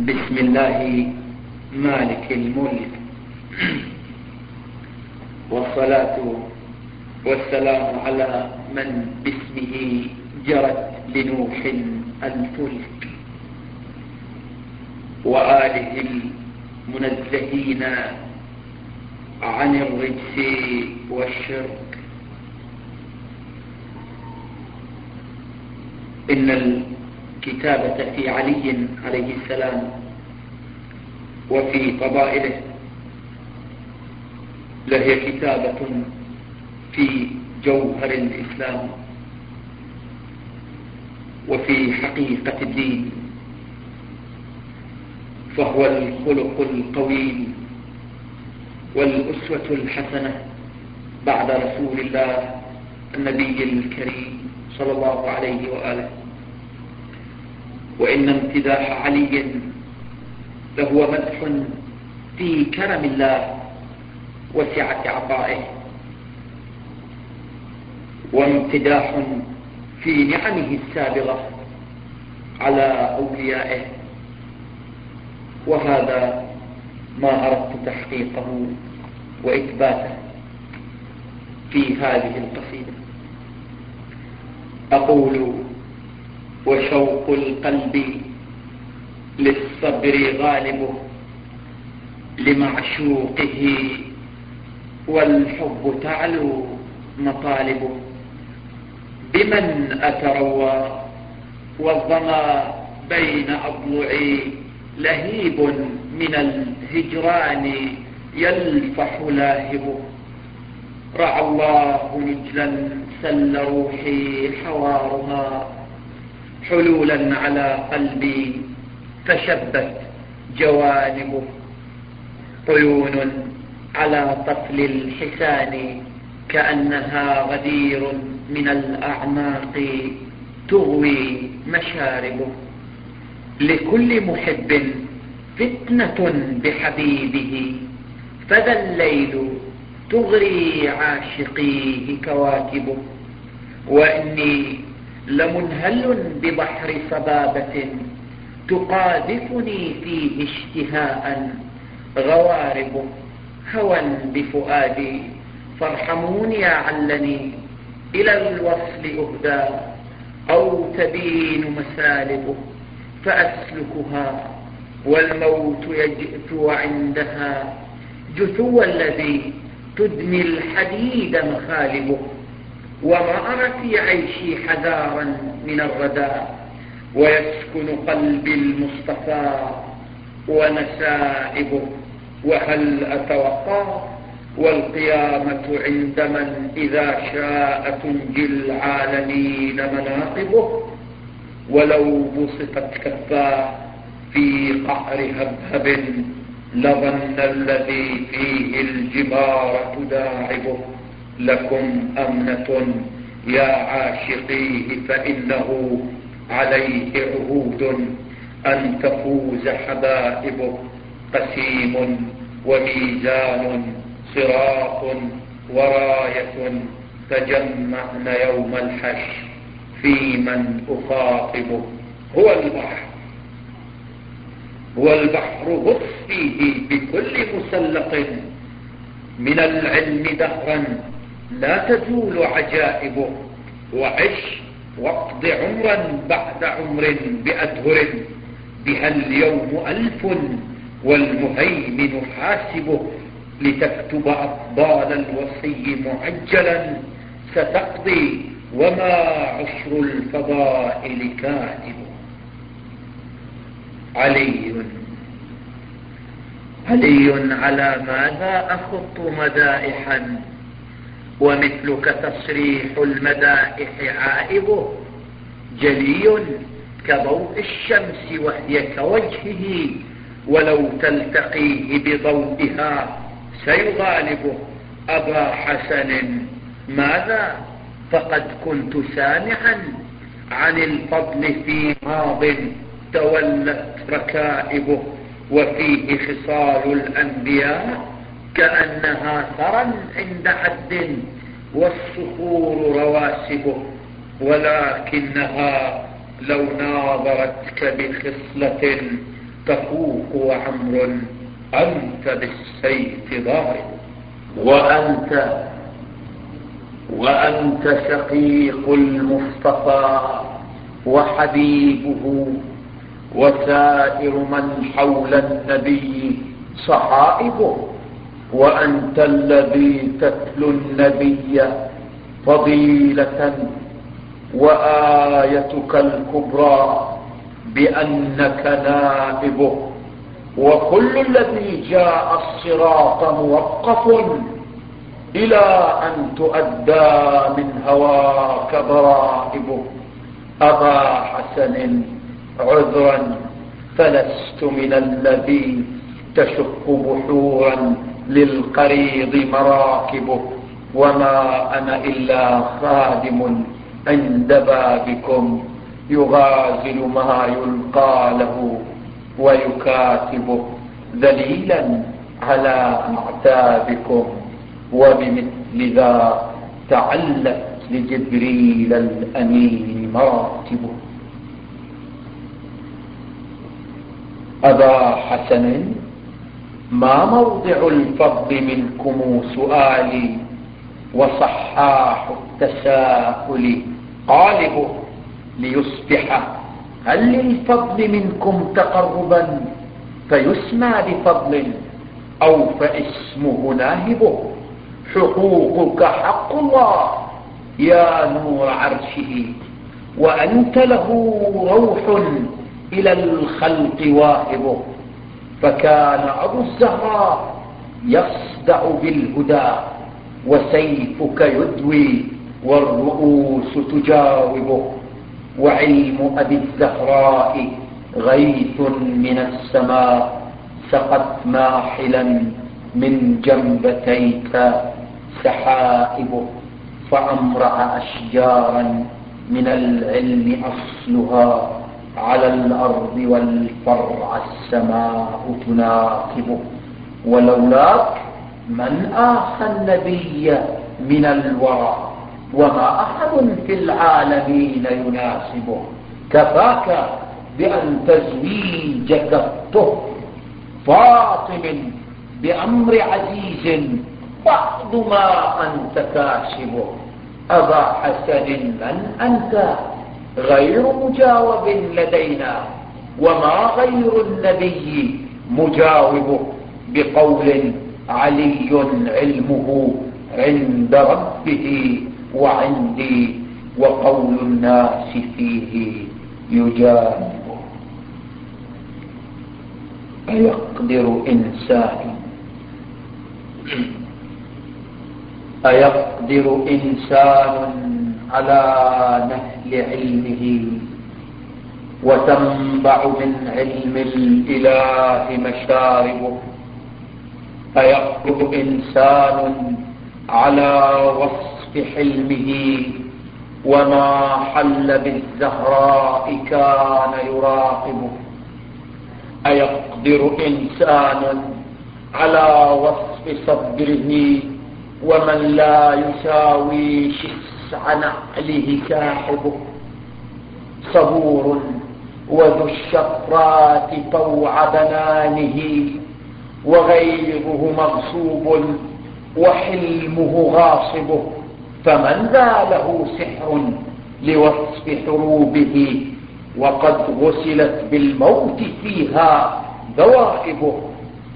بسم الله مالك الملك. والصلاة والسلام على من باسمه جرت لنوح الفلك. وآله المنزهين عن الرجس والشرك. إن الكتابة في علي عليه السلام وفي فضائله لهي كتابة في جوهر الإسلام وفي حقيقة الدين فهو الخلق القويم والأسوة الحسنة بعد رسول الله النبي الكريم صلى الله عليه وآله. وإن امتداح علي لهو مدح في كرم الله وسعة عطائه. وامتداح في نعمه السابغة على أوليائه. وهذا ما أردت تحقيقه وإثباته في هذه القصيدة. أقول وشوق القلب للصبر غالبه لمعشوقه والحب تعلو مطالبه بمن أتروى والظمأ بين أضلعي لهيب من الهجران يلفح لاهبه رعى الله نجلا سل روحي حوارها حلولا على قلبي فشبت جوانبه عيون على طفل الحسان كأنها غدير من الأعماق تغوي مشاربه لكل محب فتنة بحبيبه فذا الليل تغري عاشقيه كواكبه وإني لمنهل ببحر صبابة تقاذفني فيه اشتهاء. غواربه هوى بفؤادي فارحموني علني. إلى الوصل أهدى أو تبين مسالبه فأسلكها. والموت يجئت عندها جثو الذي تدمي الحديد مخالبه وما أرى في عيشي حذارا من الردى ويسكن قلبي المصطفى ونسائبه وهل أتوقع والقيامة عند من إذا شاء تنجي العالمين مناقبه؟ ولو بسطت كفاه في قعر هبهب لظن الذي فيه الجبار تداعبه. لكم أمنة يا عاشقيه فإنه عليه عهود أن تفوز حبائبه. قسيم وميزان صراط وراية تجمعن يوم الحشر في من أخاطبه. هو البحر هو البحر غص فيه بكل مسلق من العلم دهرا. لا تزول عجائبه وعش واقض عمرا بعد عمر بأدهر. بها اليوم ألف والمهيمن حاسبه لتكتب أفضال الوصي معجلا. ستقضي وما عشر الفضائل كاتب علي. علي على ماذا أخط مدائحا؟ ومثلك تصريح المدائح عائبه جلي كضوء الشمس وهي كوجهه ولو تلتقيه بضوئها سيغالبه. أبا حسن ماذا؟ فقد كنت سامعا عن الفضل في ماض تولت ركائبه وفيه خصال الأنبياء كأنها ثرى عند حد والصخور رواسبه ولكنها لو ناظرتك بخصلة تفوق وعمر أنت بالسيف ضارب. وأنت وأنت شقيق المصطفى وحبيبه وسائر من حول النبي صحائبه. وأنت الذي تتلو النبي فضيلة وآيتك الكبرى بأنك نائبه وكل الذي جاء الصراط موقف إلى أن تؤدى من هواك ضرائبه أبا حسن عذرا فلست من الذي تشق بحورا. للقريض مراكبه وما أنا إلا خادم عند بابكم يغازل ما يلقى له ويكاتبه ذليلا على أعتابكم وبمثل ذا تعلت لجبريل الأمين مراتبه. أبا حسن ما موضع الفضل منكم سؤالي وصحاح التساؤل. قالبه ليصبح. هل للفضل منكم تقربا فيسمى بفضل أو فاسمه ناهبه؟ حقوقك حق الله يا نور عرشه وأنت له روح إلى الخلق واهبه. فكان أبو الزهراء يصدع بالهدى وسيفك يدوي والرؤوس تجاوبه وعلم أبي الزهراء غيث من السماء سقت ماحلا من جنبتيك سحائبه فأمرع أشجارا من العلم أصلها على الأرض والفرع السماء تناقبه ولولاك من آخى النبي من الورى وما أحد في العالمين يناسبه كفاك بأن تزويجك الطهر فاطم بأمر عزيز بعض ما أنت كاشبه. أبا حسن من أنت؟ غير مجاوب لدينا وما غير النبي مجاوب بقول علي علمه عند ربه وعندي وقول الناس فيه يجانبه أيقدر إنسان أيقدر إنسان على نهل علمه وتنبع من علم الإله مشاربه. أيقدر إنسان على وصف حلمه وما حل بالزهراء كان يراقبه. أيقدر إنسان على وصف صبره ومن لا يساوي شسع نعله كاحبه صبور وذو الشفرات طوع بنانه وغيظه مغصوب وحلمه غاصبه فمن ذا له سحر لوصف حروبه وقد غسلت بالموت فيها ذوائبه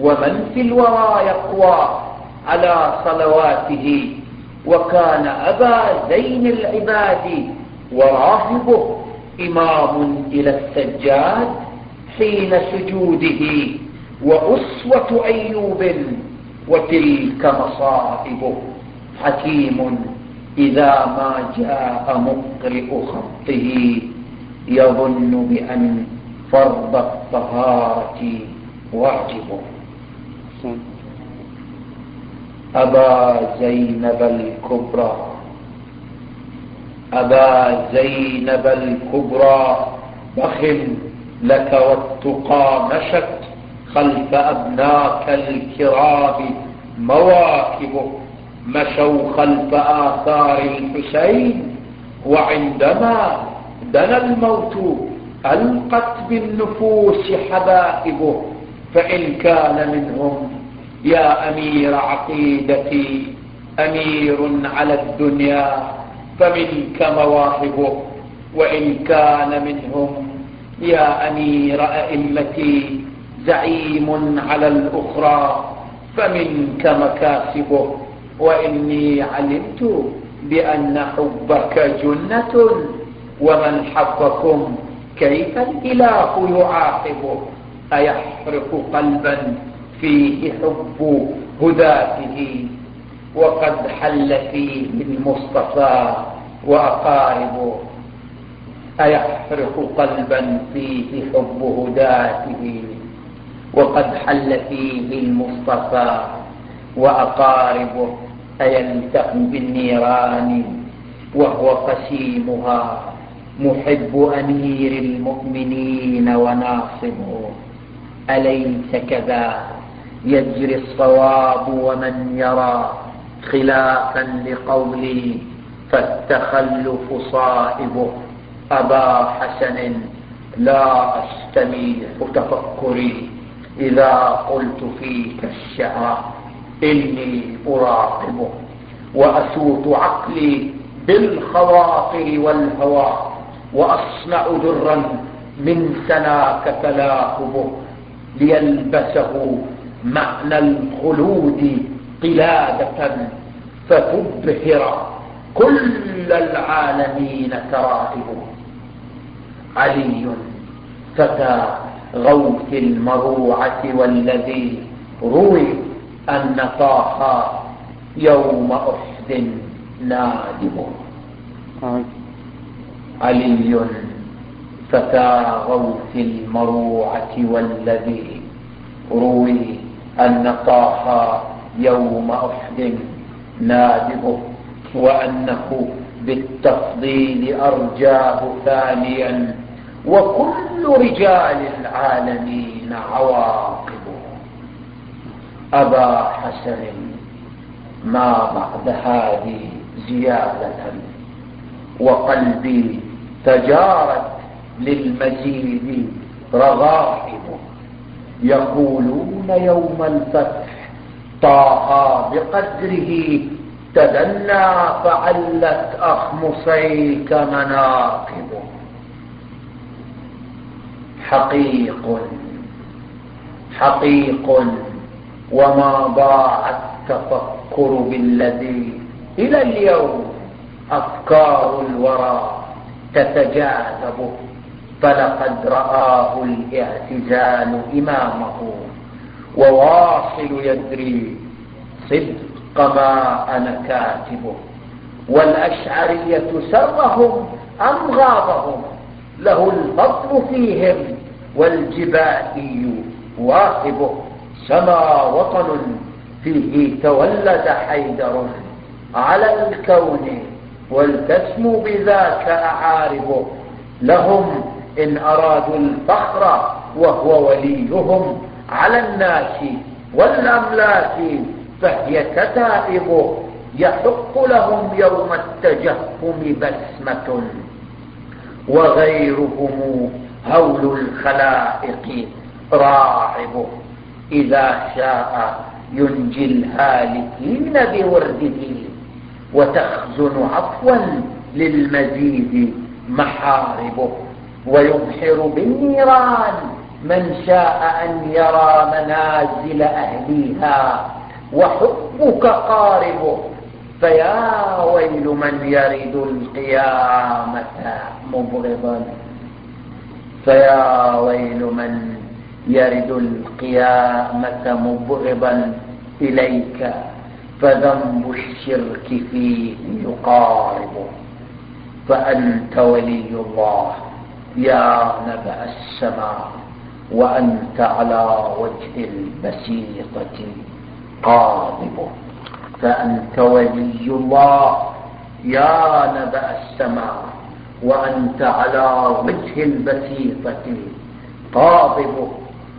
ومن في الورى يقوى على صلواته وكان أبا زين العباد وراهبه إمام إلى السجاد حين سجوده وأسوة أيوب وتلك مصائبه. حكيم إذا ما جاء مقرئ خطه يظن بأن فرض الطهارة واجبه. أبا زينب الكبرى. أبا زينب الكبرى بخ لك والتقى مشت خلف أبناك الكرام مواكبه مشوا خلف آثار الحسين وعندما دنا الموت ألقت بالنفوس حبائبه فإن كان منهم يا أمير عقيدتي أمير على الدنيا فمنك مواهبه وإن كان منهم يا أمير أئمتي زعيم على الأخرى فمنك مكاسبه. وإني علمت بأن حبك جنة ومن حبكم كيف الإله يعاقبه؟ أيحرق قلبا فيه حب هداته وقد حل فيه المصطفى وأقاربه أيحرق قلبا فيه حب هداته وقد حل فيه المصطفى وأقاربه أيلتقي بالنيران وهو قسيمها محب أمير المؤمنين وناصبه أليس كذا؟ يجري الصواب ومن يرى خلافا لقولي فالتخلف صائبه. أبا حسن لا أستميح تفكري إذا قلت فيك الشعر إني أراقبه. وأسوط عقلي بالخواطر والهوى. وأصنع درا من سناك تلاقبه ليلبسه معنى الخلود قلادة فتبهر كل العالمين ترائبه علي فتى غوث المروعة والذي روي أن طه يوم أحد نادم. علي فتى غوث المروعة والذي روي أن طه يوم أحد نادم وأنه بالتفضيل أرجاه ثانيا وكل رجال العالمين عواقب أبا حسن ما بعد هذه زيادة؟ وقلبي تجارت للمزيد رغائب. يقولون يوم الفتح طه بقدره تدنى فعلت أخمصيك مناقبه. حقيق حقيق وما ضاع التفكر بالذي إلى اليوم أفكار الورى تتجاذب فلقد رآه الاعتزال إمامه وواصل يدري صدق ما أنا كاتبه. والأشعرية سرهم أم غابهم؟ له الفضل فيهم والجبائي واهبه سما وطن فيه تولد حيدر على الكون والتسمو بذاك أعاربه. لهم إن أرادوا الفخر وهو وليهم على الناس والأملاك فهي كتائب. يحق لهم يوم التجهم بسمة. وغيرهم هول الخلائق راعب. إذا شاء ينجي الهالكين بورده. وتخزن عفوا للمزيد محاربه. ويبحر بالنيران من شاء أن يرى منازل أهليها وحبك قاربه. فيا ويل من يرد القيامة مبغضا. فيا ويل من يرد القيامة مبغضا إليك. فذنب الشرك فيه يقارب فأنت ولي الله. يا نبأ السماء وأنت على وجه البسيطة قاضب فأنت ولي الله. يا نبأ السماء وأنت على وجه البسيطة قاضب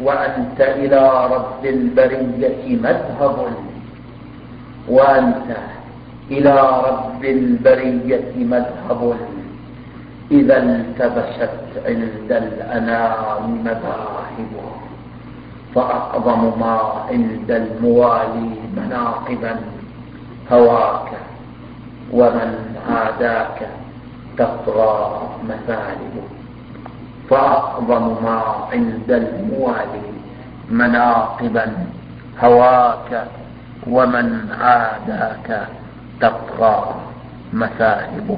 وأنت إلى رب البرية مذهب. وأنت إلى رب البرية مذهب. إذا التبست عند الأنام مذاهبها فأعظم ما عند الموالي مناقبا هواك ومن عاداك تطغى مثالبه فأعظم ما عند الموالي مناقبا هواك ومن عاداك تطغى مثالبه